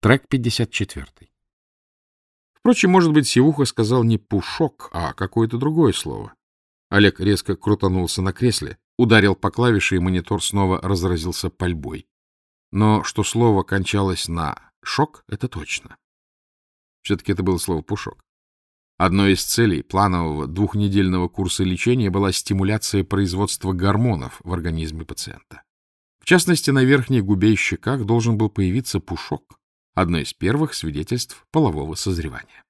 Трек 54. Впрочем, может быть, Сивуха сказал не «пушок», а какое-то другое слово. Олег резко крутанулся на кресле, ударил по клавише, и монитор снова разразился пальбой. Но что слово кончалось на «шок» — это точно. Все-таки это было слово «пушок». Одной из целей планового двухнедельного курса лечения была стимуляция производства гормонов в организме пациента. В частности, на верхней губе и щеках должен был появиться пушок, одно из первых свидетельств полового созревания.